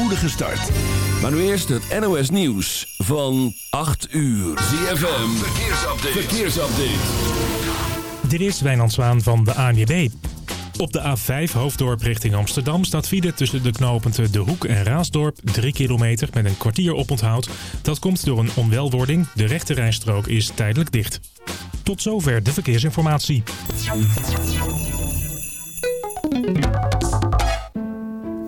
spoedige start. Maar nu eerst het NOS Nieuws van 8 uur. ZFM, verkeersupdate. verkeersupdate. Dit is Wijnand Zwaan van de ANWB. Op de A5 Hoofddorp richting Amsterdam staat file tussen de knooppunten De Hoek en Raasdorp 3 kilometer met een kwartier oponthoud. Dat komt door een onwelwording. De rechte rijstrook is tijdelijk dicht. Tot zover de verkeersinformatie.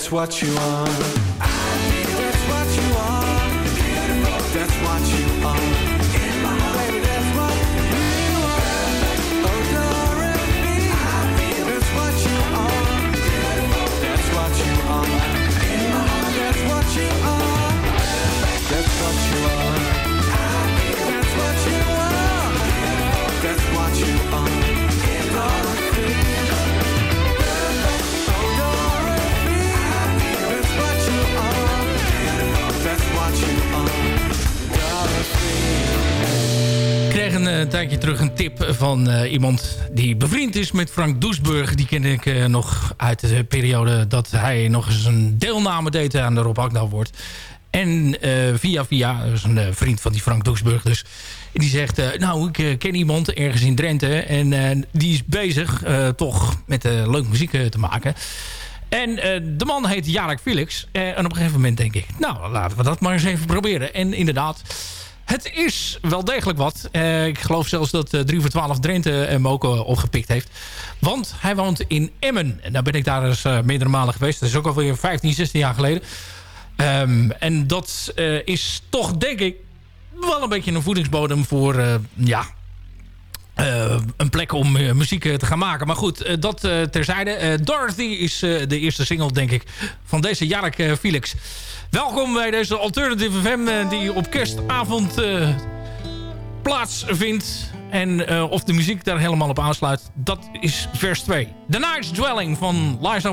That's what you are. Kreeg een eh, tijdje terug een tip van eh, iemand die bevriend is met Frank Doesburg. Die ken ik eh, nog uit de periode dat hij nog eens een deelname deed aan de Rob wordt. En via via, dat is een vriend van die Frank Doesburg dus. Die zegt, nou ik ken iemand ergens in Drenthe. En die is bezig toch met leuk muziek te maken. En de man heet Jarek Felix. En op een gegeven moment denk ik, nou, laten we dat maar eens even proberen. En inderdaad, het is wel degelijk wat. Eh, ik geloof zelfs dat 3 voor 12 Drenthe hem ook opgepikt heeft. Want hij woont in Emmen. En daar ben ik daar eens meerdere malen geweest. Dat is ook alweer 15, 16 jaar geleden. Ehm, en dat is toch, denk ik, wel een beetje een voedingsbodem voor... ja, uh, een plek om uh, muziek te gaan maken. Maar goed, dat terzijde. Dorothy is de eerste single, denk ik, van deze Jarek Felix. Welkom bij deze Alternative FM die op kerstavond plaatsvindt. En of de muziek daar helemaal op aansluit, dat is vers 2. The Night's Dwelling van Liza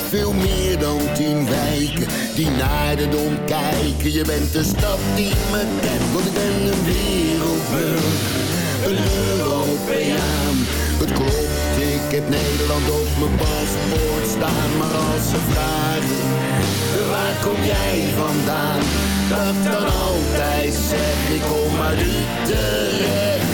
de stad die me kent, want ik ben een wereldburger. een Europeaan. Het klopt, ik heb Nederland op mijn paspoort staan. Maar als ze vragen, waar kom jij vandaan? Dat dan altijd zeg ik kom uit Utrecht.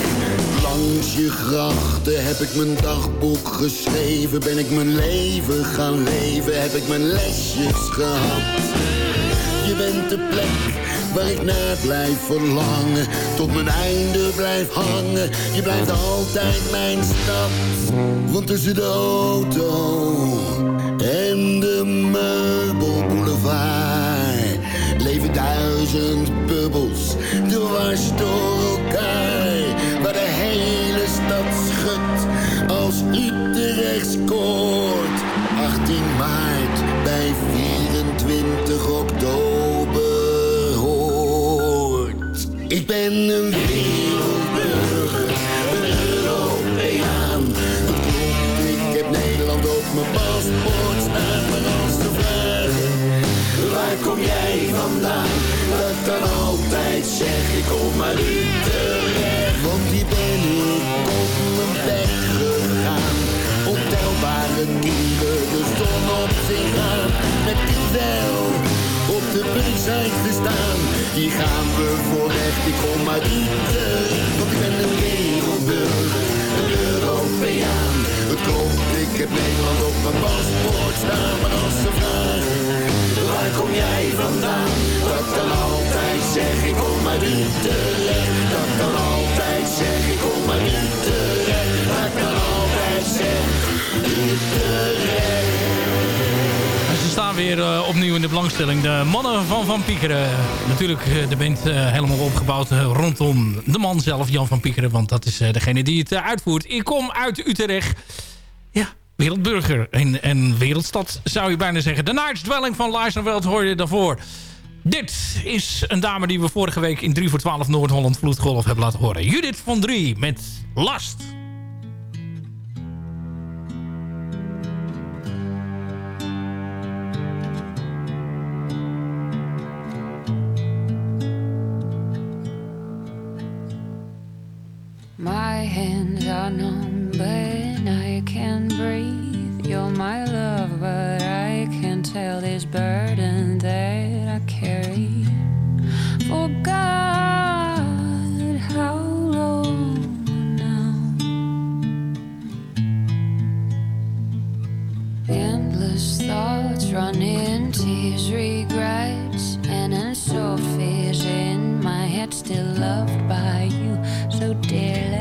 Langs je grachten heb ik mijn dagboek geschreven. Ben ik mijn leven gaan leven, heb ik mijn lesjes gehad. Je bent de plek waar ik naar blijf verlangen. Tot mijn einde blijf hangen. Je blijft altijd mijn stad. Want tussen de auto en de meubelboulevard leven duizend bubbels dwars door elkaar. De hele stad schudt als Utrecht scoort. 18 maart bij 24 oktober hoort. Ik ben een wereldburger, een Europeaan. Ik heb Nederland op mijn paspoort staan. Maar als vragen, waar kom jij vandaan? Dat dan altijd zeg ik kom uit op zich aan. Met die wel op de punt zijn gestaan. Hier gaan we voor recht, ik kom uit Utrecht. Want ik ben een wereldburger, een Europeaan. Het klopt, ik heb Nederland op mijn paspoort staan. Maar als ze vragen, waar kom jij vandaan? Dat dan altijd zeg ik kom uit Utrecht. Dat dan altijd zeg ik kom uit Utrecht. Dat dan altijd zeg. En ze staan weer eh, opnieuw in de belangstelling. De mannen van Van Piekeren. Natuurlijk eh, de band eh, helemaal opgebouwd rondom de man zelf, Jan van Piekeren. Want dat is degene die het uitvoert. Ik kom uit Utrecht. Ja, wereldburger. En, en wereldstad zou je bijna zeggen. De Night's Dwelling van Leijsnerveld hoor je daarvoor. Dit is een dame die we vorige week in 3 voor 12 Noord-Holland Vloedgolf hebben laten horen. Judith van 3 met Last. Are numb, but I can breathe. You're my love, but I can't tell this burden that I carry. For God, how long now? Endless thoughts running, tears, regrets, and unsolved fears in my head. Still loved by you so dearly,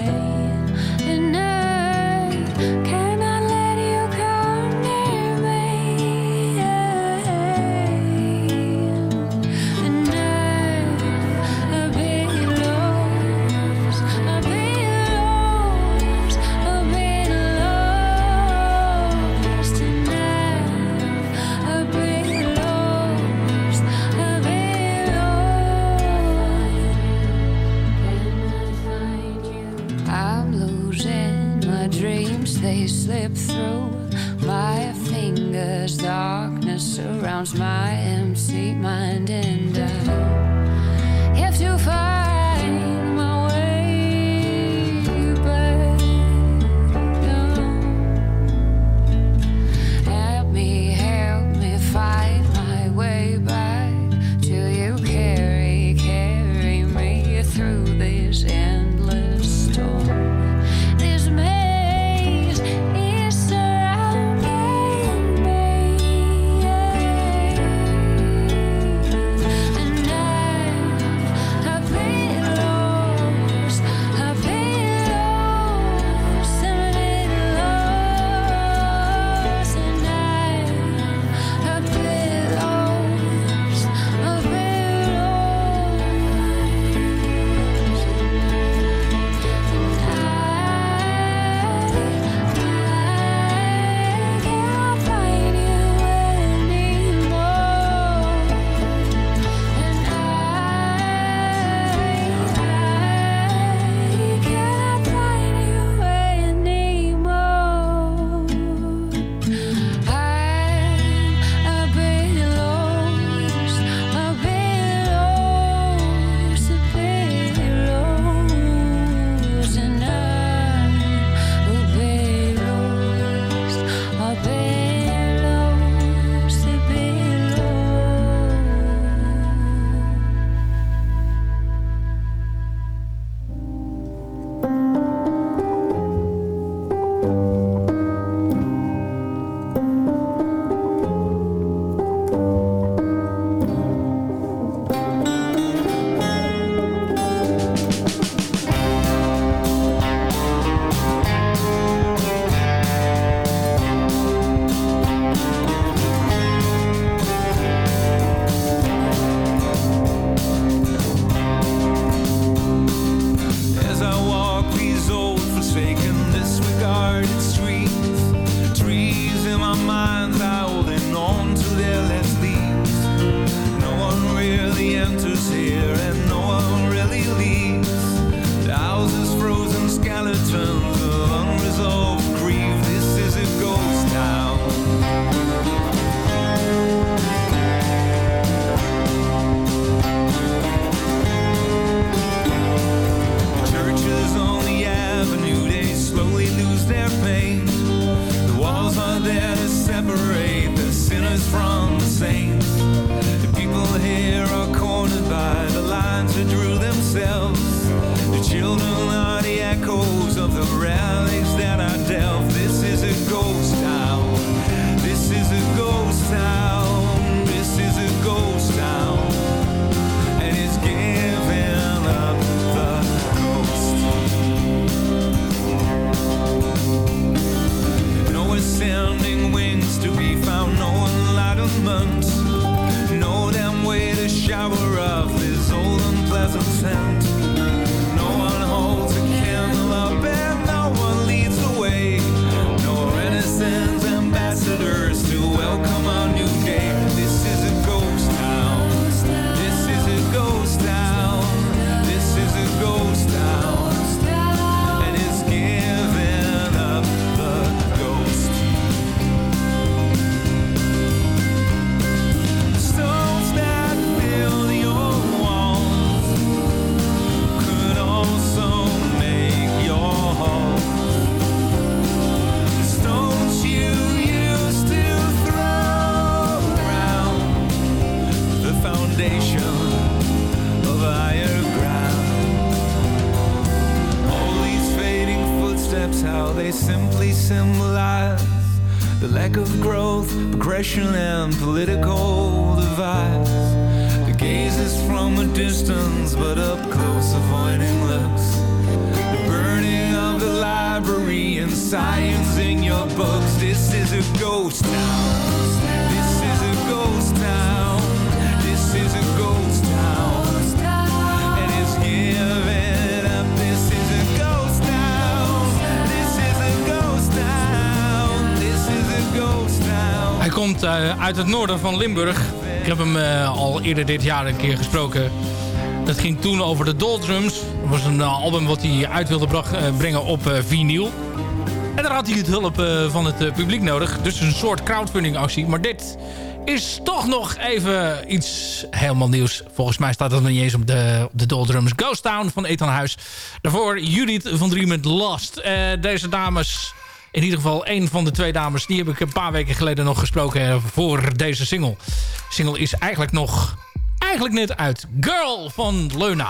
content. uit het noorden van Limburg. Ik heb hem eh, al eerder dit jaar een keer gesproken. Dat ging toen over de Doldrums. Dat was een eh, album wat hij uit wilde eh, brengen op uh, vinyl. En daar had hij het hulp van het publiek nodig. Dus een soort crowdfunding actie. Maar dit is toch nog even iets helemaal nieuws. Volgens mij staat dat nog niet eens op de, de Doldrums. Ghost Town van Ethan Huis. Daarvoor Judith van Driemen Last. deze dames in ieder geval een van de twee dames, die heb ik een paar weken geleden nog gesproken eh, voor deze single. De single is eigenlijk nog, eigenlijk net uit. Girl van Leuna.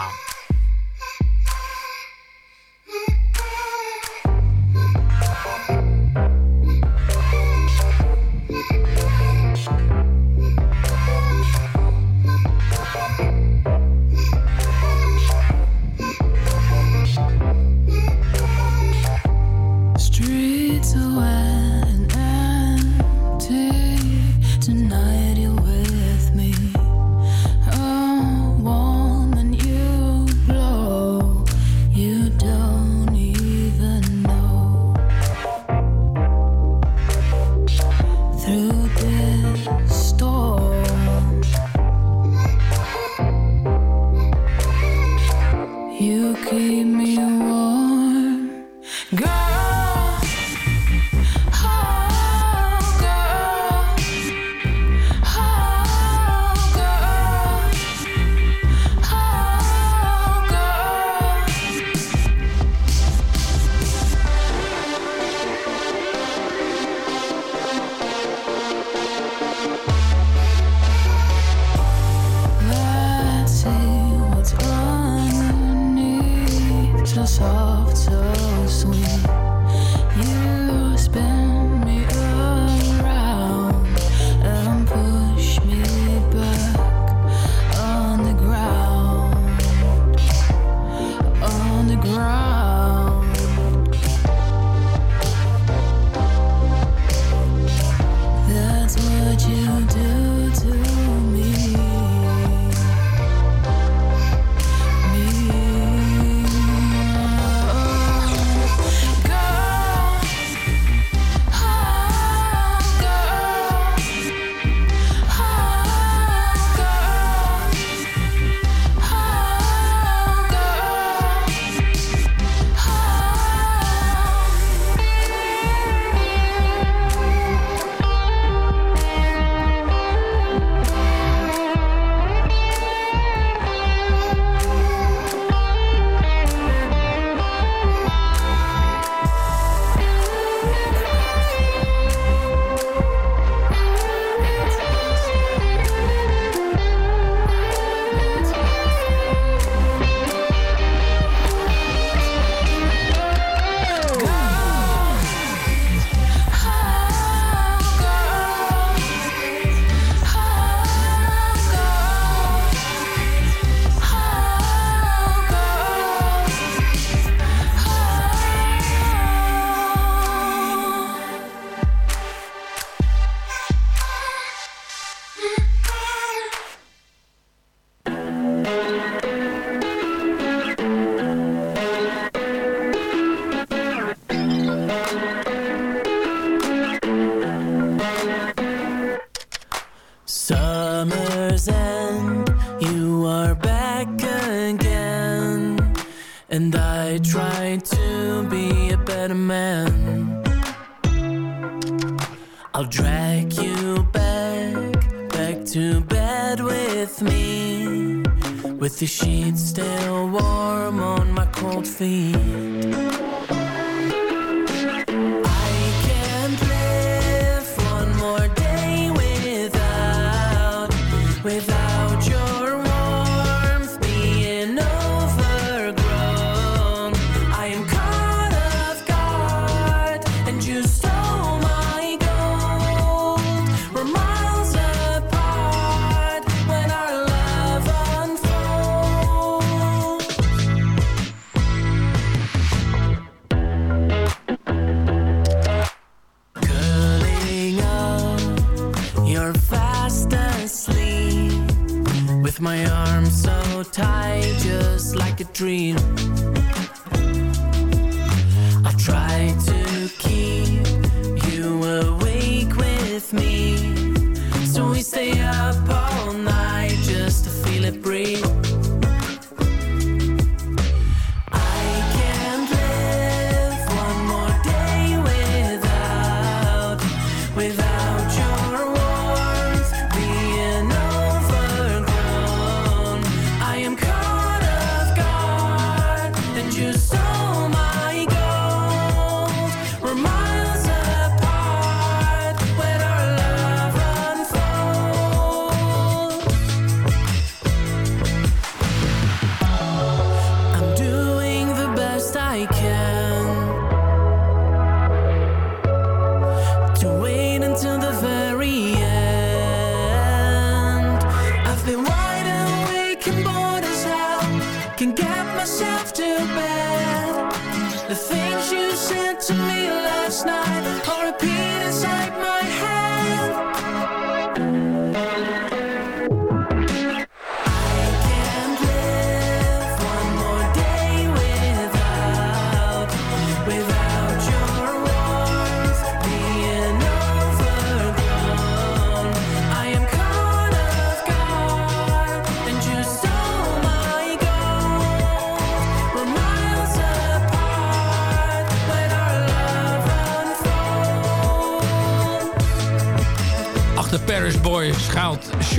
Just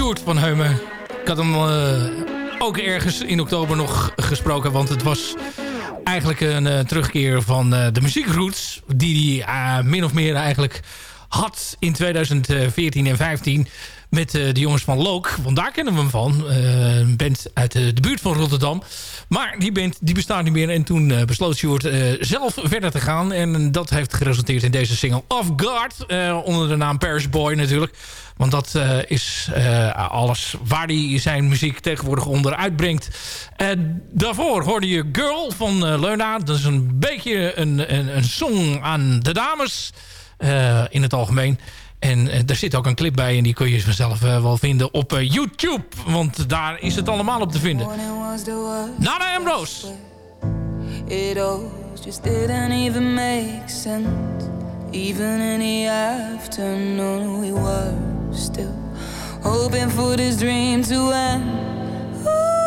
Van Heumen. Ik had hem eh, ook ergens in oktober nog gesproken. Want het was eigenlijk een eh, terugkeer van eh, de muziekroots. Die hij min of meer eigenlijk had in 2014 en 15 met eh, de jongens van Look. Want daar kennen we hem van. Eh, een band uit de, de buurt van Rotterdam. Maar die band die bestaat niet meer. En toen eh, besloot Stuart eh, zelf verder te gaan. En dat heeft geresulteerd in deze single Off Guard. eh, onder de naam Paris Boy natuurlijk. Want dat eh, is eh, alles waar hij zijn muziek tegenwoordig onder uitbrengt. Eh, daarvoor hoorde je Girl van eh, Leuna. Dat is een beetje een, een, een song aan de dames eh, in het algemeen. En eh, daar zit ook een clip bij en die kun je vanzelf eh, wel vinden op eh, YouTube. Want daar is het allemaal op te vinden. Nana Ambrose. It all just didn't even make sense. Even in the afternoon, we were still hoping for this dream to end. The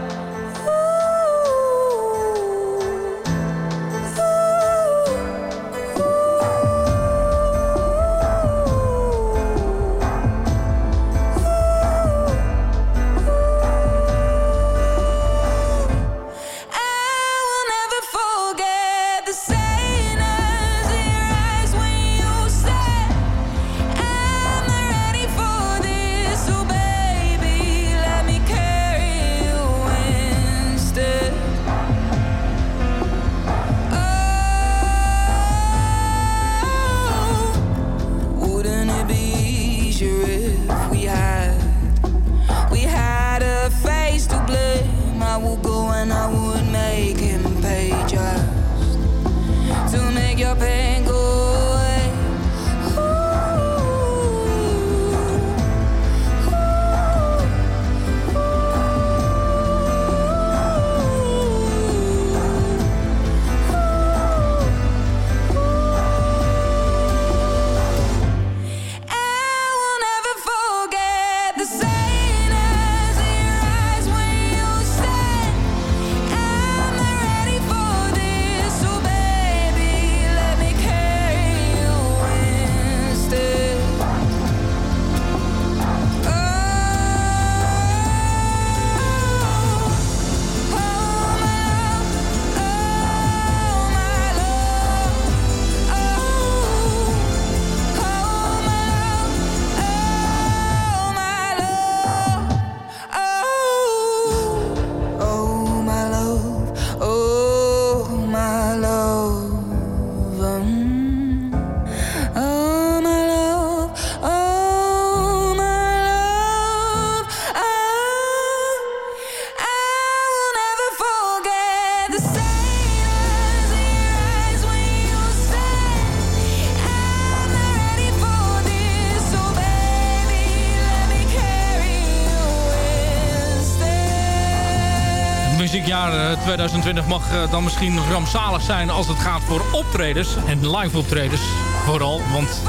2020 mag eh, dan misschien rampzalig zijn als het gaat voor optredens. En live optredens vooral. Want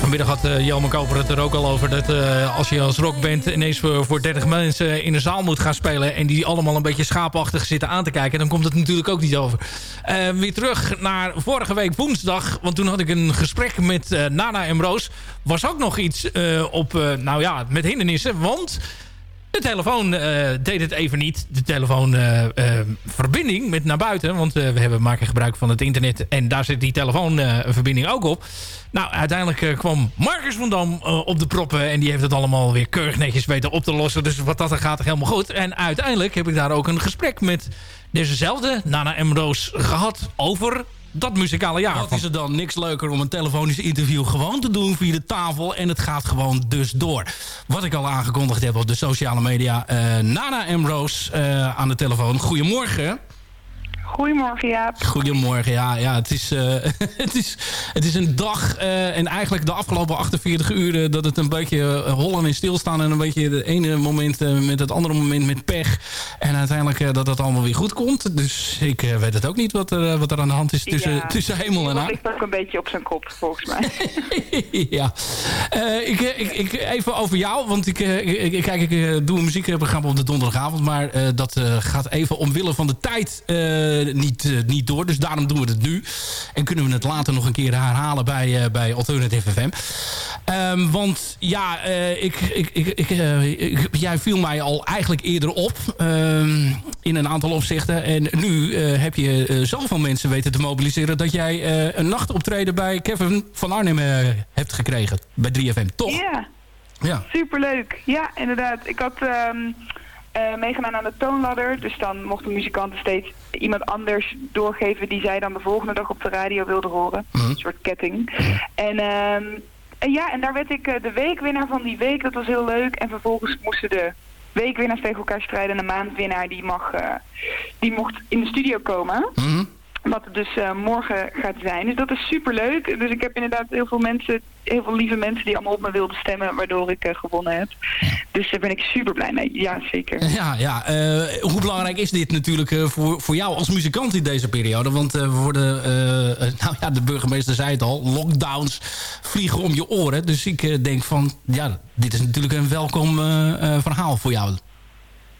vanmiddag had uh, Jelme Koper het er ook al over... dat eh, als je als rockband ineens voor, voor 30 mensen in een zaal moet gaan spelen... en die allemaal een beetje schaapachtig zitten aan te kijken... dan komt het natuurlijk ook niet over. Eh, weer terug naar vorige week woensdag. Want toen had ik een gesprek met eh, Nana en Roos. Was ook nog iets eh, op, eh, nou ja, met hindernissen. Want... De telefoon eh, deed het even niet. De telefoonverbinding met naar buiten. Want eh, we hebben, maken gebruik van het internet. En daar zit die telefoonverbinding ook op. Nou, uiteindelijk eh, kwam Marcus van Dam eh, op de proppen. En die heeft het allemaal weer keurig netjes weten op te lossen. Dus wat dat er gaat, helemaal goed. En uiteindelijk heb ik daar ook een gesprek met dezezelfde Nana M. Gehad over dat muzikale jaar. Wat is er dan niks leuker om een telefonisch interview gewoon te doen via de tafel. En het gaat gewoon dus door. Wat ik al aangekondigd heb op de sociale media. eh, Nana M. Roos eh, aan de telefoon. Goedemorgen. Goedemorgen Jaap. Goedemorgen, ja, ja het, is, eh, het, is, het is een dag eh, en eigenlijk de afgelopen 48 uur eh, dat het een beetje uh, hollen en stilstaan en een beetje de ene moment eh, met het andere moment met pech en uiteindelijk eh, dat het allemaal weer goed komt. Dus ik eh, weet het ook niet wat er, eh, wat er aan de hand is tussen, Ja. tussen hemel en Dat aarde. ligt ook een beetje op zijn kop, volgens mij. ja. Eh, ik, ik, ik, even over jou, want ik, eh, ik, ik- kijk, ik eh, doe een muziekprogramma op de donderdagavond, maar eh, dat eh, gaat even omwille van de tijd eh, niet, eh, niet door. Dus daarom doen we het nu. En kunnen we het later nog een keer herhalen bij, eh, bij Alternative FM. Ehm, want ja, eh, ik, ik, ik, ik, eh, jij viel mij al eigenlijk eerder op ehm, in een aantal opzichten. En nu eh, heb je eh, zoveel mensen weten te mobiliseren... dat jij eh, een nachtoptreden bij Kevin van Arnhem eh, hebt gekregen. Bij 3FM, toch? Ja, Ja. superleuk. Ja, inderdaad. Ik had ehm, meegedaan aan de toonladder. Dus dan mochten muzikanten steeds iemand anders doorgeven... die zij dan de volgende dag op de radio wilden horen. Mhm. Een soort ketting. En, ehm, en ja, en daar werd ik eh, de weekwinnaar van die week. Dat was heel leuk. En vervolgens moesten de weekwinnaars tegen elkaar strijden. En de maandwinnaar die, mag, eh, die mocht in de studio komen. Mhm. Wat het dus eh, morgen gaat zijn. Dus dat is super leuk. Dus ik heb inderdaad heel veel mensen, heel veel lieve mensen die allemaal op me wilden stemmen, waardoor ik eh, gewonnen heb. Dus daar ben ik super blij mee. Ja, zeker. Ja, ja. eh, hoe belangrijk is dit natuurlijk voor, voor jou als muzikant in deze periode? Want we worden, nou ja, de burgemeester zei het al, lockdowns vliegen om je oren. Dus ik denk van, ja, dit is natuurlijk een welkom verhaal voor jou.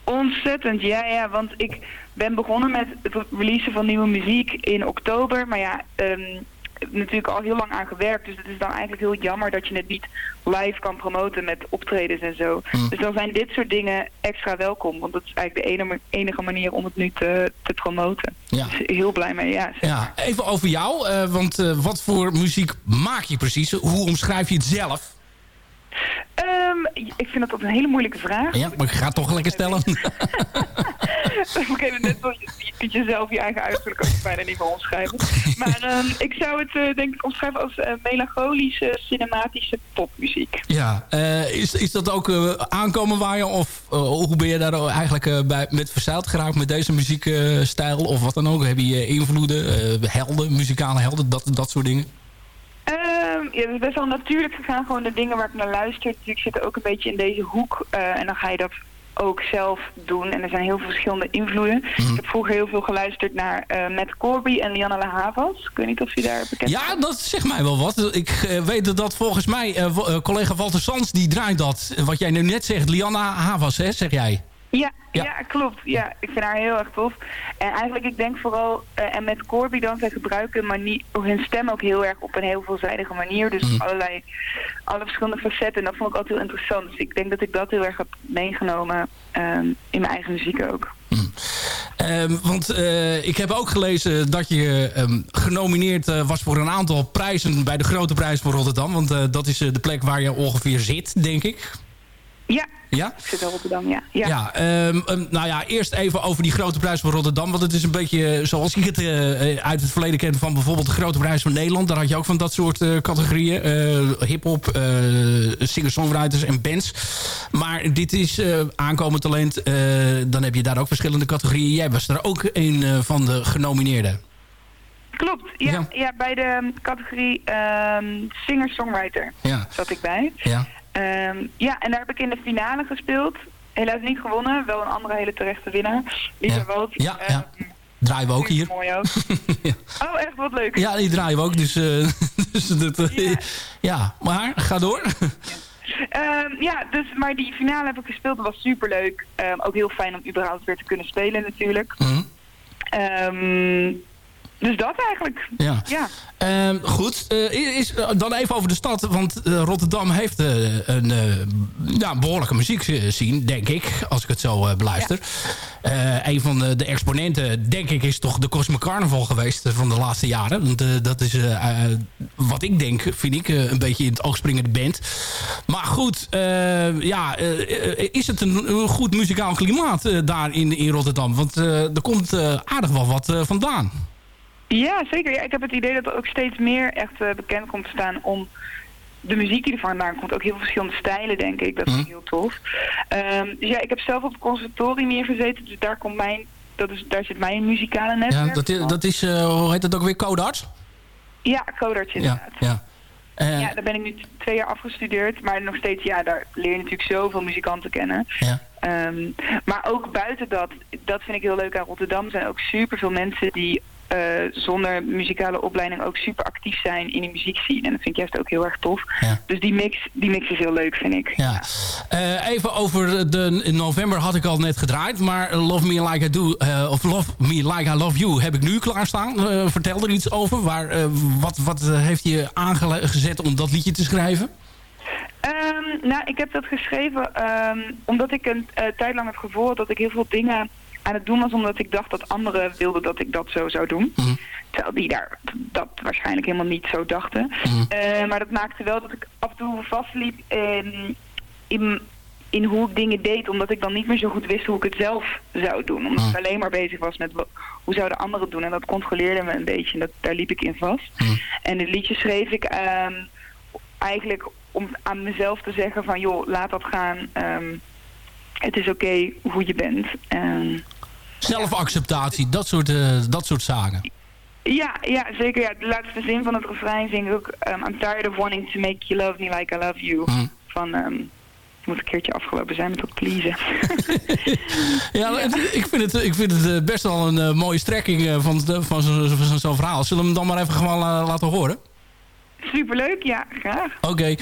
Ontzettend, ja, ja. Want ik ben begonnen met het releasen van nieuwe muziek in oktober. Maar ja, ehm, natuurlijk al heel lang aan gewerkt. Dus het is dan eigenlijk heel jammer dat je het niet live kan promoten met optredens en zo. Mm. Dus dan zijn dit soort dingen extra welkom. Want dat is eigenlijk de enige, enige manier om het nu te, te promoten. Ja. Dus heel blij mee, ja. Ja, even over jou. eh, want eh, wat voor muziek maak je precies? Hoe omschrijf je het zelf? Ehm, ik vind dat altijd een hele moeilijke vraag. Ja, maar ik ga het toch lekker stellen. Moment net zoals je- kunt je zelf je eigen uiterlijk ook bijna niet meer omschrijven. Maar ehm, ik zou het eh, denk ik omschrijven als eh, melancholische, cinematische popmuziek. Ja, eh, is, is dat ook aankomen waaien? Of eh, hoe ben je daar eigenlijk bij, met verzeild geraakt met deze muziekstijl? of wat dan ook? Heb je invloeden, helden, muzikale helden, dat, dat soort dingen? Ja, het is best wel natuurlijk gegaan. Gewoon de dingen waar ik naar luister. Dus ik zit ook een beetje in deze hoek. eh, en dan ga je dat ook zelf doen. En er zijn heel veel verschillende invloeden. Mhm. Ik heb vroeger heel veel geluisterd naar eh Matt Corby en Lianne La Havas. Ik weet niet of je daar bekend Ja, dat zegt mij wel wat. Ik eh, weet dat volgens mij, collega Walter Sands, die draait dat. Wat jij nu net zegt, Lianna Havas, hè, zeg jij? Ja, Ja. ja. klopt. Ja, ik vind haar heel erg tof. En eigenlijk, ik denk vooral, eh, en met Corby dan, zij gebruiken manie- hun stem ook heel erg op een heel veelzijdige manier. Dus Mhm. allerlei, alle verschillende facetten. En dat vond ik altijd heel interessant. Dus ik denk dat ik dat heel erg heb meegenomen ehm, in mijn eigen muziek ook. Ehm, want eh, ik heb ook gelezen dat je ehm, genomineerd eh, was voor een aantal prijzen bij de Grote Prijs van Rotterdam. Want dat is de plek waar je ongeveer zit, denk ik. Ja, Ja? ik zit in Rotterdam, ja. ja. Ja, ehm, ehm, nou ja, eerst even over die Grote Prijs van Rotterdam. Want het is een beetje zoals ik het eh, eh, uit het verleden ken van bijvoorbeeld de Grote Prijs van Nederland. Daar had je ook van dat soort eh, categorieën. eh Hip-hop, eh, singer-songwriters en bands. Maar dit is eh, aankomend talent. eh, dan heb je daar ook verschillende categorieën. Jij was er ook een eh, van de genomineerden. Klopt, ja, Ja. ja. bij de categorie ehm, singer-songwriter Ja, zat ik bij. ja. Ehm, ja, en daar heb ik in de finale gespeeld. Helaas niet gewonnen, wel een andere hele terechte winnaar. Lisa Ja. Wout. Ja, Ehm, ja. Draaien we ook hier. Mooi ook. Ja. Oh, echt wat leuk. Ja, die draaien we ook. Dus, eh, dus dat, eh, Ja. ja, maar ga door. Ehm, ja, dus, maar die finale heb ik gespeeld. Dat was superleuk. Ehm ook heel fijn om überhaupt weer te kunnen spelen natuurlijk. Ehm, dus dat eigenlijk. Ja. Ja. Ehm, goed, Eh, is, dan even over de stad. Want eh, Rotterdam heeft eh, een eh, ja, behoorlijke muziekscene, denk ik. Als ik het zo eh, beluister. Eh, een van de, de exponenten, denk ik, is toch de Cosmic Carnival geweest eh, van de laatste jaren. Want eh, dat is eh, eh, wat ik denk, vind ik, eh, een beetje in het oog springende band. Maar goed, eh, ja, eh, eh, is het een, een goed muzikaal klimaat eh, daar in, in Rotterdam? Want eh, er komt eh, aardig wel wat eh, vandaan. Ja, zeker. Ja, ik heb het idee dat er ook steeds meer echt eh, bekend komt te staan om de muziek die er vandaan komt. Ook heel veel verschillende stijlen, denk ik. Dat is Mhm. heel tof. Ehm, dus ja, ik heb zelf op het conservatorium hier gezeten. Dus daar, komt mijn, dat is, daar zit mijn muzikale netwerk. Ja, dat is, dat is eh, hoe heet dat ook weer, Codarts? Ja, codarts Ja, inderdaad. ja. Eh, Ja, daar ben ik nu twee jaar afgestudeerd. Maar nog steeds, ja, daar leer je natuurlijk zoveel muzikanten kennen. ja. Ehm, maar ook buiten dat, dat vind ik heel leuk aan Rotterdam, zijn ook superveel mensen die eh, zonder muzikale opleiding ook super actief zijn in de muziekscene. En dat vind ik juist ook heel erg tof. Ja. Dus die mix, die mix is heel leuk, vind ik. Ja. Eh, even over de in november had ik al net gedraaid. Maar Love Me Like I Do, eh, of Love Me Like I Love You heb ik nu klaarstaan. Vertel er iets over. Waar, wat wat heeft je aangezet om dat liedje te schrijven? Ehm, nou, ik heb dat geschreven ehm, omdat ik een tijd lang het gevoel had dat ik heel veel dingen aan het doen was omdat ik dacht dat anderen wilden dat ik dat zo zou doen. Mhm. Terwijl die daar dat waarschijnlijk helemaal niet zo dachten. Mhm. Eh, maar dat maakte wel dat ik af en toe vastliep in, in, in hoe ik dingen deed. Omdat ik dan niet meer zo goed wist hoe ik het zelf zou doen. Omdat ik alleen maar bezig was met hoe zouden anderen het doen. En dat controleerde me een beetje. En dat, daar liep ik in vast. Mhm. En het liedje schreef ik ehm, eigenlijk om aan mezelf te zeggen van... joh, laat dat gaan. Ehm, het is oké hoe je bent. Ehm, Zelfacceptatie, dat soort, eh, dat soort zaken. Ja, ja, zeker. Ja. De laatste zin van het refrein zing ik ook... Um, I'm tired of wanting to make you love me like I love you. Mhm. Van, ehm moet een keertje afgelopen zijn met dat pleasen. Ja, het- ik vind het, ik vind het eh, best wel een eh, mooie strekking van, de- van zo'n zo, zo, verhaal. Zullen we hem dan maar even gewoon laten horen? Superleuk, ja, graag. Oké.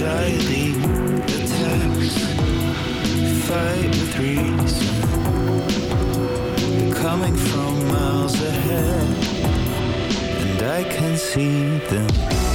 Anxiety attacks fight with reason. Coming from miles ahead, and I can see them.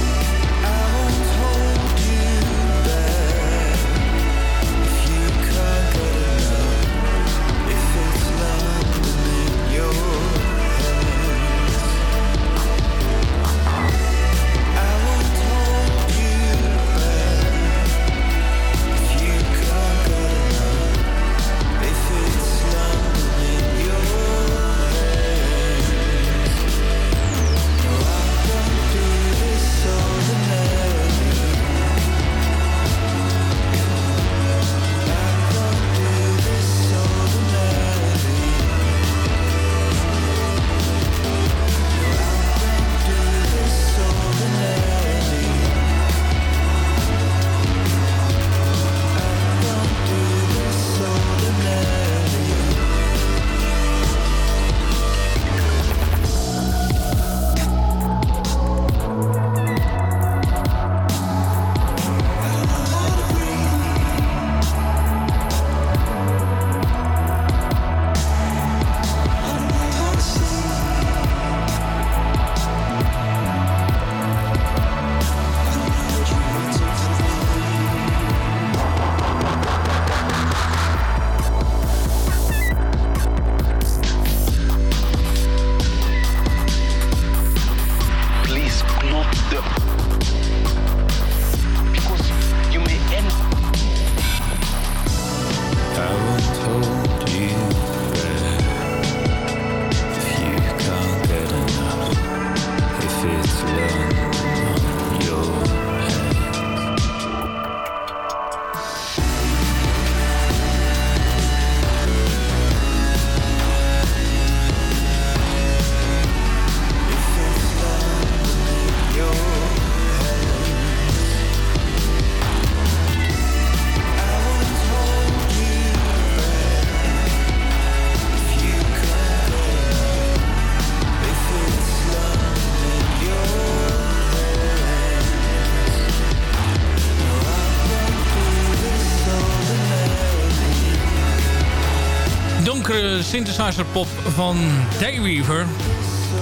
Synthesizer pop van Dayweaver.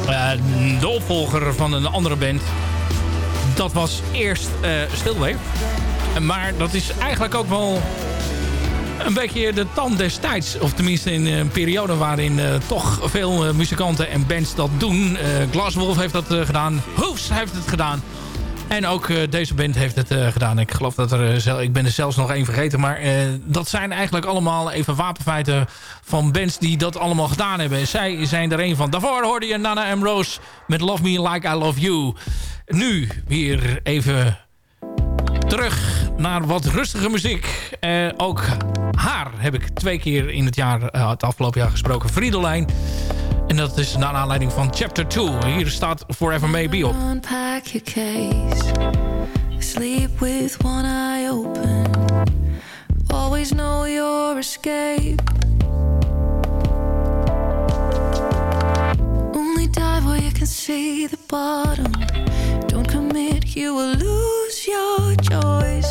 Eh, de opvolger van een andere band. Dat was eerst eh Stillwave. Maar dat is eigenlijk ook wel een beetje de tand destijds. Of tenminste in een periode waarin eh, toch veel muzikanten en bands dat doen. Glasswolf heeft dat gedaan. Hoofs heeft het gedaan. En ook eh, deze band heeft het eh, gedaan. Ik geloof dat er... zel- ik ben er zelfs nog één vergeten. Maar dat zijn eigenlijk allemaal even wapenfeiten van bands die dat allemaal gedaan hebben. En zij zijn er een van. Daarvoor hoorde je Nana M. Rose met Love Me Like I Love You. Nu weer even terug naar wat rustige muziek. Ook haar heb ik twee keer in het jaar, het afgelopen jaar gesproken. Friedelijn. En dat is naar aanleiding van Chapter 2. Hier staat Forever Maybe op. Unpack your case. Sleep with one eye open. Always know your escape. Only dive where you can see the bottom. Don't commit, you will lose your joy.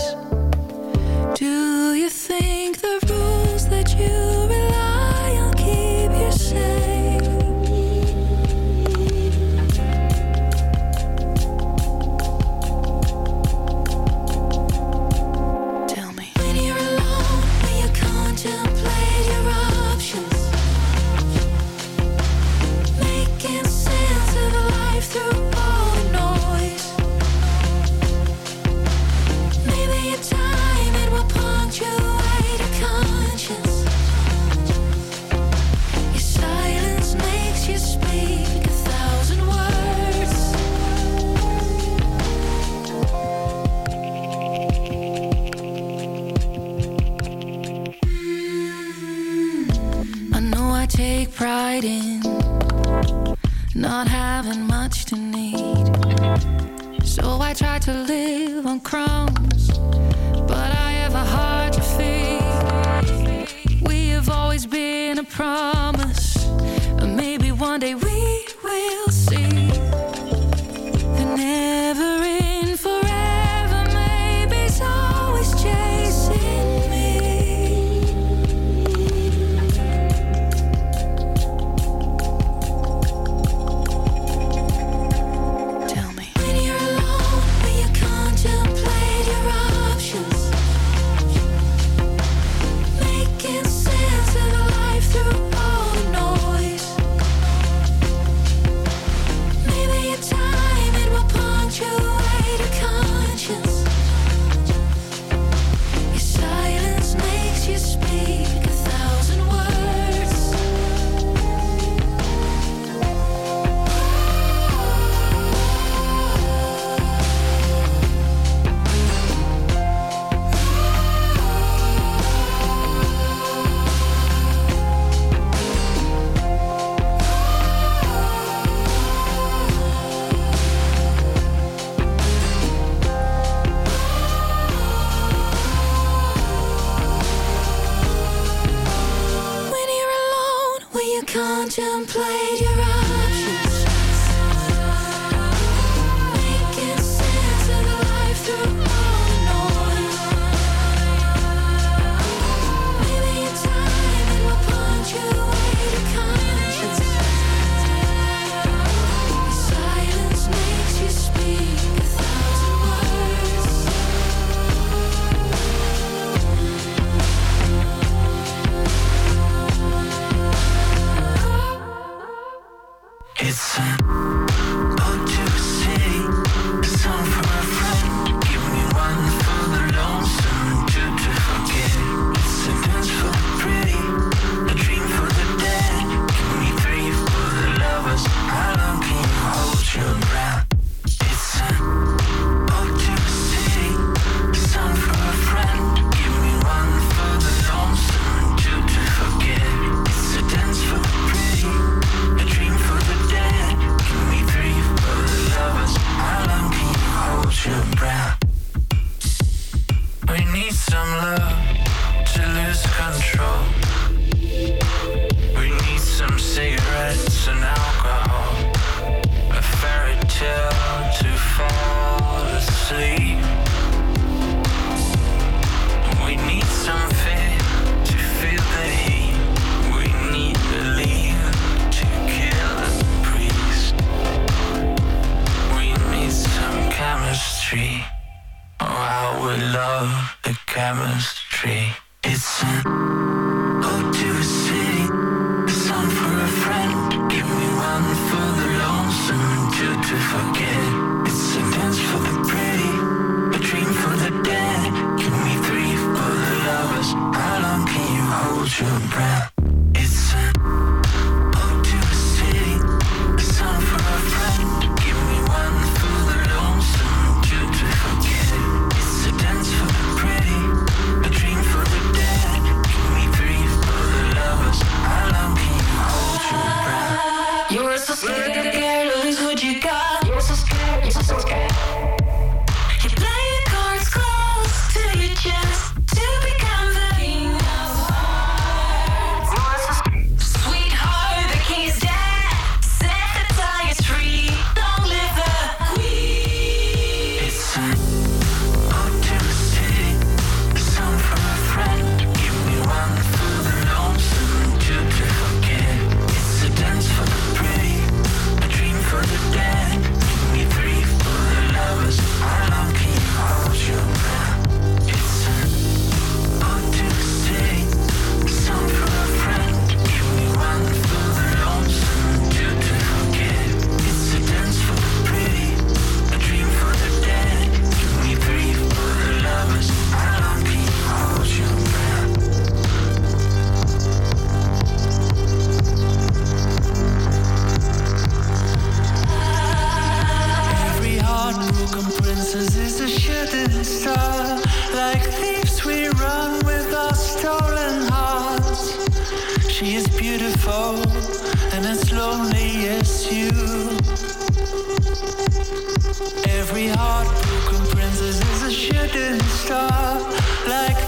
Every heartbroken princess is a shooting star, like.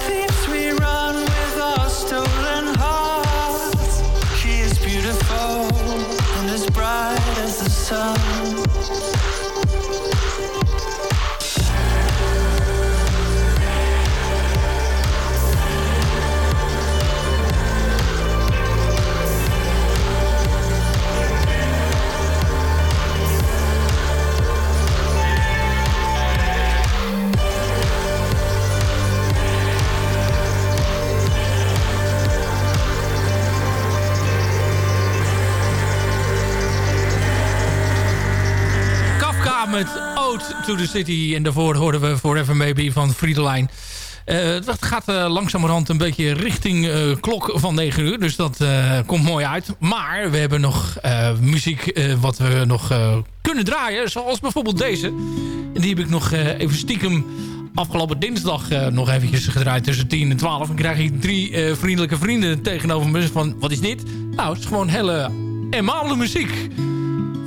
to the City. En daarvoor hoorden we Forever Maybe van Friedelijn. Uh, het gaat eh, langzamerhand een beetje richting eh, klok van 9 uur. Dus dat komt mooi uit. Maar we hebben nog muziek wat we nog kunnen draaien. Zoals bijvoorbeeld deze. Die heb ik nog even stiekem afgelopen dinsdag nog eventjes gedraaid tussen 10 en 12. Dan krijg ik drie vriendelijke vrienden tegenover me van wat is dit? Nou, het is gewoon hele emale muziek.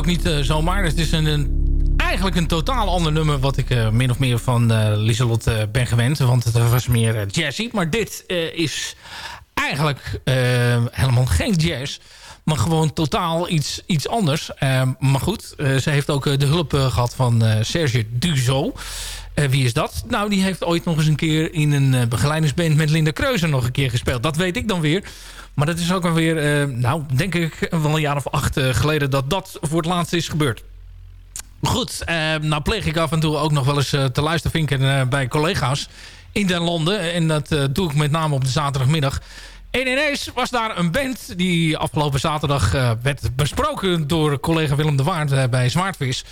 ook niet eh, zomaar. Het is een, een eigenlijk een totaal ander nummer... wat ik eh, min of meer van uh, ben gewend. Want het was meer jazzy. Maar dit is eigenlijk helemaal geen jazz. Maar gewoon totaal iets, iets anders. maar goed, ze heeft ook de hulp gehad van Serge Duzo. wie is dat? Nou, die heeft ooit nog eens een keer... in een begeleidingsband met Linda Kreuzer nog een keer gespeeld. Dat weet ik dan weer. Maar dat is ook alweer, eh, nou, denk ik wel een jaar of acht eh, geleden dat dat voor het laatst is gebeurd. Goed, eh, nou pleeg ik af en toe ook nog wel eens te luistervinken bij collega's in den landen. En dat doe ik met name op de zaterdagmiddag. En ineens was daar een band die afgelopen zaterdag werd besproken door collega Willem de Waard bij Zwaardvis.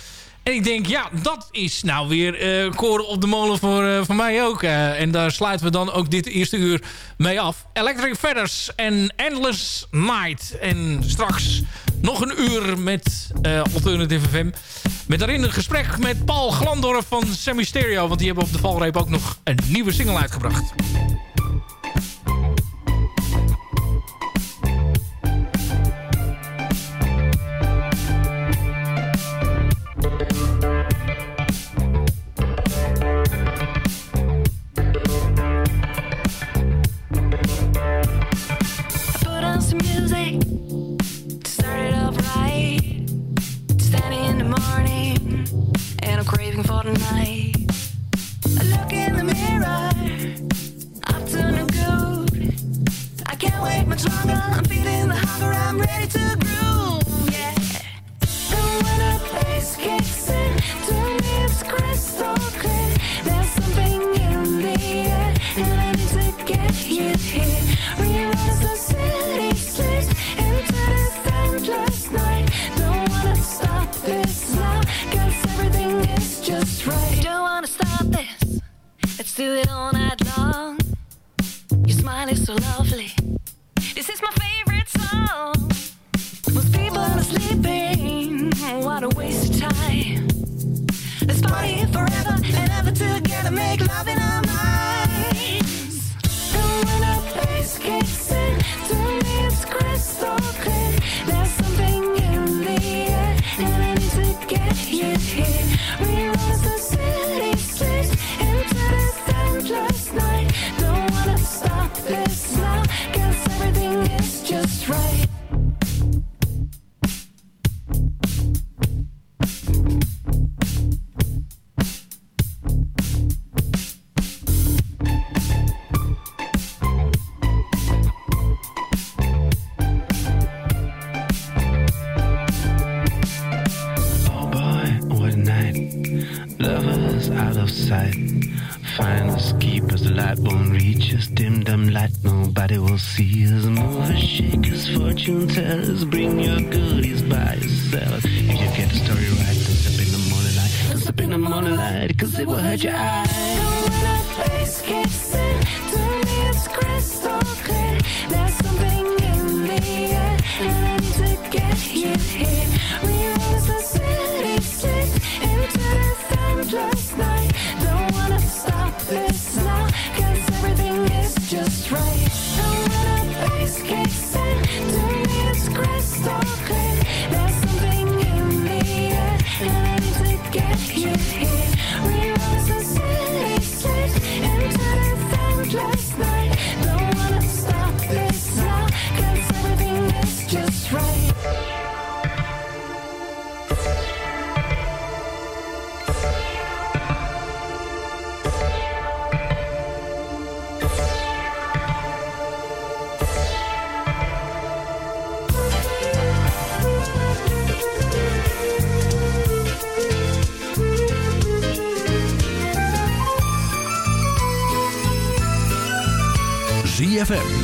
En ik denk, ja, dat is nou weer eh koren op de molen voor, eh, voor mij ook. Eh, en daar sluiten we dan ook dit eerste uur mee af. Electric Feathers en Endless Night. En straks nog een uur met Alternative FM. Met daarin een gesprek met Paul Glandorf van Semi Stereo. Want die hebben op de valreep ook nog een nieuwe single uitgebracht. For the